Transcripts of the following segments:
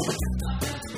Stop.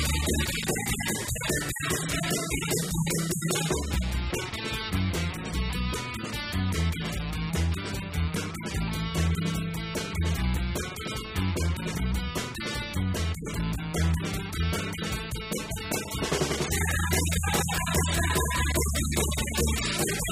Thank